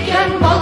American